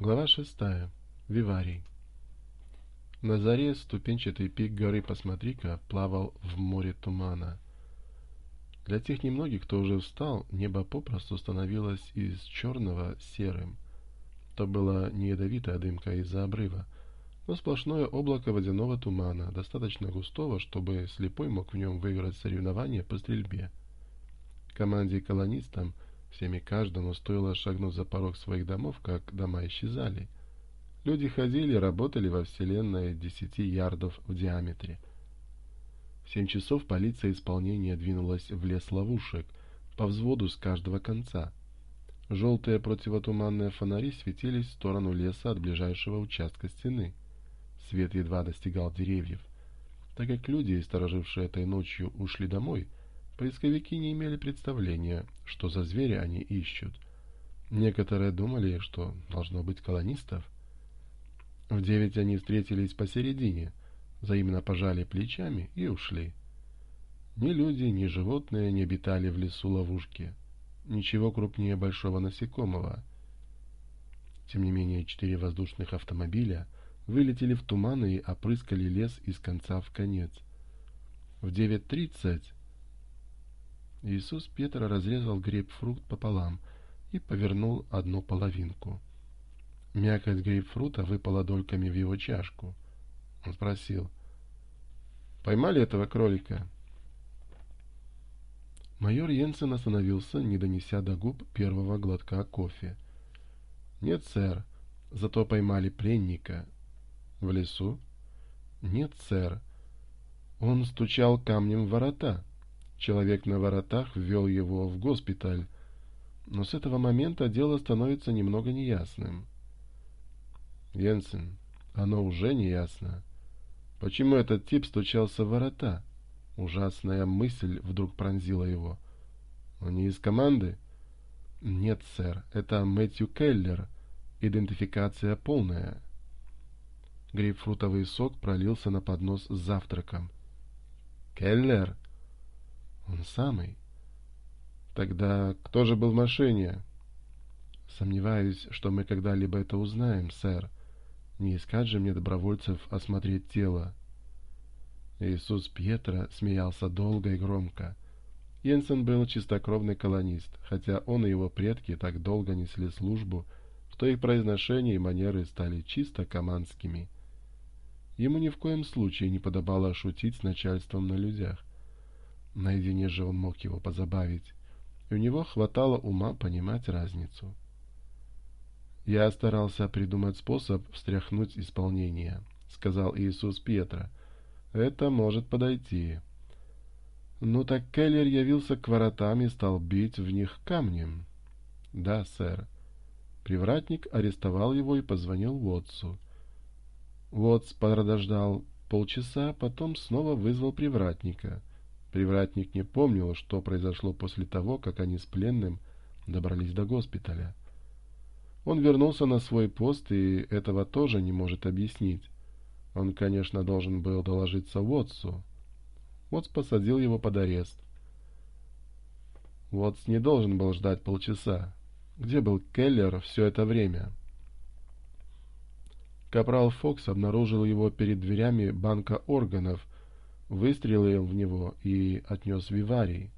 Глава шестая. Виварий. На заре ступенчатый пик горы Посмотри-ка плавал в море тумана. Для тех немногих, кто уже встал, небо попросту становилось из черного серым. То была не ядовитая дымка из-за обрыва, но сплошное облако водяного тумана, достаточно густого, чтобы слепой мог в нем выиграть соревнование по стрельбе. Команде колонистам – всеми каждому стоило шагнуть за порог своих домов, как дома исчезали. Люди ходили, работали во вселенной десяти ярдов в диаметре. В семь часов полиция исполнения двинулась в лес ловушек, по взводу с каждого конца. Желтые противотуманные фонари светились в сторону леса от ближайшего участка стены. Свет едва достигал деревьев. Так как люди, сторожившие этой ночью, ушли домой, Поисковики не имели представления, что за звери они ищут. Некоторые думали, что должно быть колонистов. В девять они встретились посередине, взаимно пожали плечами и ушли. Ни люди, ни животные не обитали в лесу ловушки. Ничего крупнее большого насекомого. Тем не менее, четыре воздушных автомобиля вылетели в туманы и опрыскали лес из конца в конец. В 9.30 Иисус Петр разрезал грейпфрут пополам и повернул одну половинку. Мякоть грейпфрута выпала дольками в его чашку. Он спросил, «Поймали этого кролика?» Майор Йенсен остановился, не донеся до губ первого глотка кофе. «Нет, сэр. Зато поймали пленника». «В лесу?» «Нет, сэр. Он стучал камнем в ворота». Человек на воротах ввел его в госпиталь, но с этого момента дело становится немного неясным. Йенсен, оно уже неясно. Почему этот тип стучался в ворота? Ужасная мысль вдруг пронзила его. Он не из команды? Нет, сэр, это Мэтью Келлер. Идентификация полная. Грейпфрутовый сок пролился на поднос с завтраком. «Келлер — Келлер! Он самый. Тогда кто же был в машине? Сомневаюсь, что мы когда-либо это узнаем, сэр. Не искать же мне добровольцев осмотреть тело. Иисус Пьетро смеялся долго и громко. Йенсен был чистокровный колонист, хотя он и его предки так долго несли службу, что их произношение и манеры стали чисто командскими. Ему ни в коем случае не подобало шутить с начальством на людях наедине же он мог его позабавить. И у него хватало ума понимать разницу. «Я старался придумать способ встряхнуть исполнение», — сказал Иисус Петра. «Это может подойти». «Ну так Келлер явился к воротам и стал бить в них камнем». «Да, сэр». Привратник арестовал его и позвонил Уотсу. Уотс подождал полчаса, потом снова вызвал привратника — Привратник не помнил, что произошло после того, как они с пленным добрались до госпиталя. Он вернулся на свой пост и этого тоже не может объяснить. Он, конечно, должен был доложиться Уотсу. Уотс посадил его под арест. Уотс не должен был ждать полчаса. Где был Келлер все это время? Капрал Фокс обнаружил его перед дверями банка органов — выстрелил в него и отнес виварий.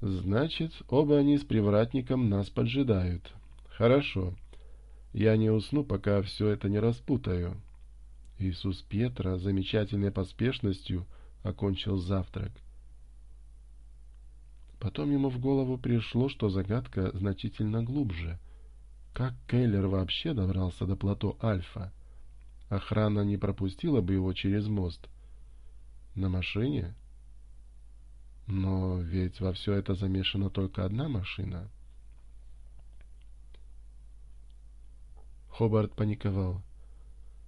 «Значит, оба они с привратником нас поджидают. Хорошо. Я не усну, пока все это не распутаю». Иисус Петра замечательной поспешностью окончил завтрак. Потом ему в голову пришло, что загадка значительно глубже. Как Кейлер вообще добрался до плато Альфа? Охрана не пропустила бы его через мост — на машине? Но ведь во все это замешана только одна машина. Хобарт паниковал.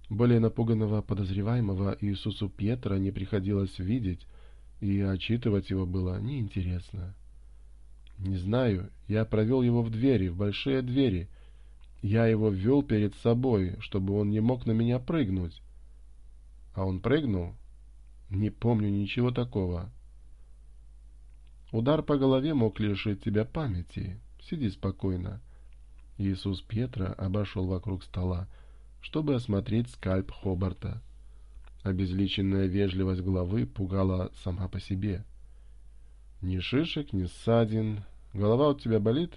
Более напуганного подозреваемого Иисусу Петра не приходилось видеть, и отчитывать его было неинтересно. Не знаю, я провел его в двери, в большие двери. Я его ввел перед собой, чтобы он не мог на меня прыгнуть. А он прыгнул? Не помню ничего такого. Удар по голове мог лишить тебя памяти. Сиди спокойно. Иисус Петра обошел вокруг стола, чтобы осмотреть скальп Хобарта. Обезличенная вежливость головы пугала сама по себе. «Ни шишек, ни ссадин. Голова у тебя болит?»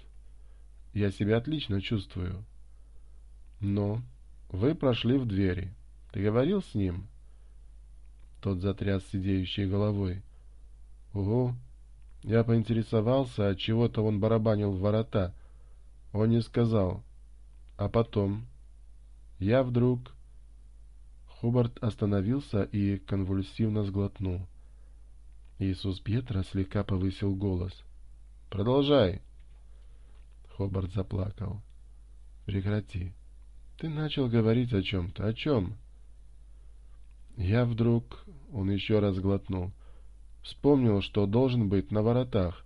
«Я себя отлично чувствую». «Но вы прошли в двери. Ты говорил с ним?» Тот затряс сидеющей головой. «Угу». Я поинтересовался, от чего то он барабанил в ворота. Он не сказал. А потом... Я вдруг... Хубарт остановился и конвульсивно сглотнул. Иисус Пьетро слегка повысил голос. «Продолжай!» Хобарт заплакал. «Прекрати. Ты начал говорить о чем-то. О чем? Я вдруг... Он еще раз глотнул. Вспомнил, что должен быть на воротах.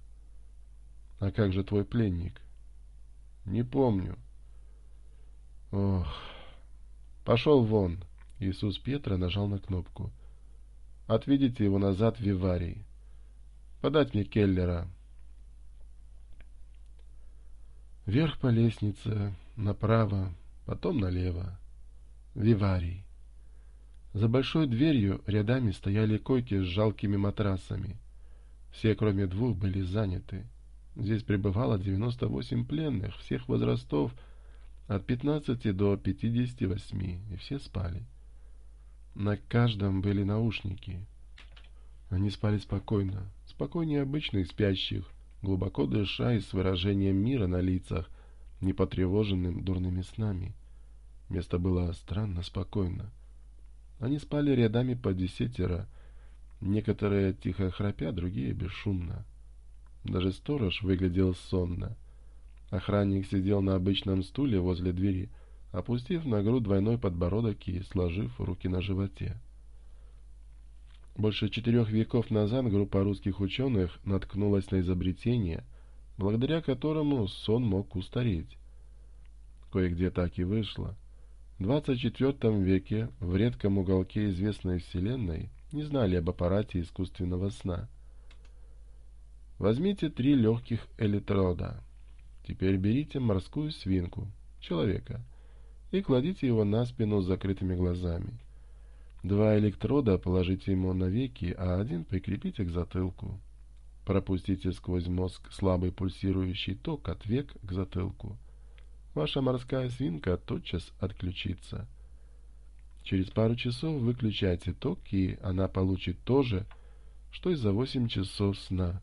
А как же твой пленник? Не помню. Ох... Пошел вон. Иисус Петра нажал на кнопку. Отведите его назад в Виварий. Подать мне Келлера. Вверх по лестнице, направо, потом налево. Виварий. За большой дверью рядами стояли койки с жалкими матрасами. Все, кроме двух, были заняты. Здесь пребывало 98 пленных всех возрастов, от 15 до 58, и все спали. На каждом были наушники. Они спали спокойно, спокойнее обычных спящих, глубоко дыша и с выражением мира на лицах, не потревоженным дурными снами. Место было странно спокойно. Они спали рядами по десятеро, некоторые тихо храпя, другие бесшумно. Даже сторож выглядел сонно. Охранник сидел на обычном стуле возле двери, опустив на грудь двойной подбородок и сложив руки на животе. Больше четырех веков назад группа русских ученых наткнулась на изобретение, благодаря которому сон мог устареть. Кое-где так и вышло. 24 веке в редком уголке известной вселенной не знали об аппарате искусственного сна. Возьмите три легких электрода. Теперь берите морскую свинку, человека, и кладите его на спину с закрытыми глазами. Два электрода положите ему на веки, а один прикрепите к затылку. Пропустите сквозь мозг слабый пульсирующий ток от век к затылку ваша морская свинка тотчас отключится. Через пару часов выключайте ток, и она получит то же, что и за 8 часов сна.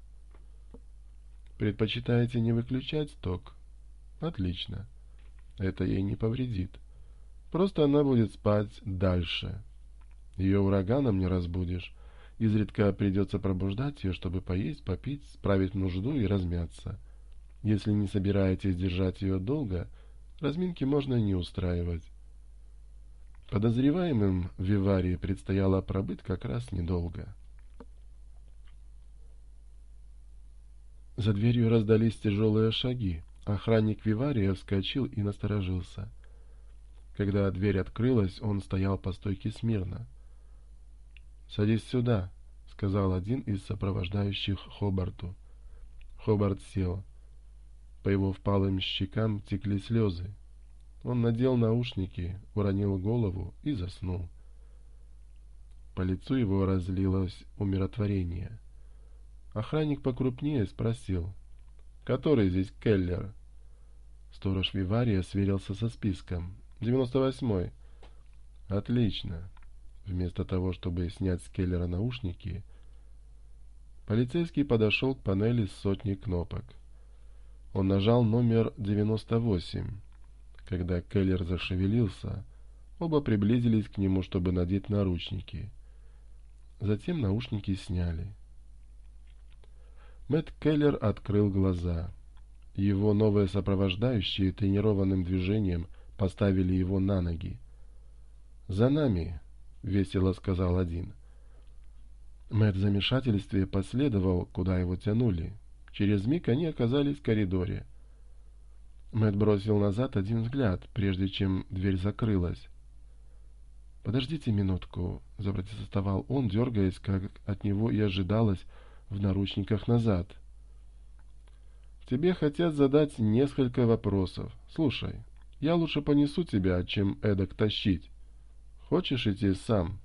Предпочитаете не выключать ток? Отлично. Это ей не повредит. Просто она будет спать дальше. Ее ураганом не разбудишь. Изредка придется пробуждать ее, чтобы поесть, попить, справить нужду и размяться. Если не собираетесь держать ее долго, разминки можно не устраивать. Подозреваемым в Виварии предстояло пробыть как раз недолго. За дверью раздались тяжелые шаги. Охранник Вивария вскочил и насторожился. Когда дверь открылась, он стоял по стойке смирно. «Садись сюда», — сказал один из сопровождающих Хобарту. Хобарт сел. По его впалым щекам текли слезы. Он надел наушники, уронил голову и заснул. По лицу его разлилось умиротворение. Охранник покрупнее спросил, «Который здесь Келлер?» Сторож Вивария сверился со списком. «Девяносто восьмой». «Отлично». Вместо того, чтобы снять с Келлера наушники, полицейский подошел к панели с сотней кнопок. Он нажал номер 98. Когда Келлер зашевелился, оба приблизились к нему, чтобы надеть наручники. Затем наушники сняли. Мэтт Келлер открыл глаза. Его новые сопровождающие тренированным движением поставили его на ноги. «За нами!» — весело сказал один. Мэтт в замешательстве последовал, куда его тянули. Через миг они оказались в коридоре. Мэтт бросил назад один взгляд, прежде чем дверь закрылась. «Подождите минутку», — запротестовал он, дергаясь, как от него и ожидалось, в наручниках назад. «Тебе хотят задать несколько вопросов. Слушай, я лучше понесу тебя, чем эдак тащить. Хочешь идти сам?»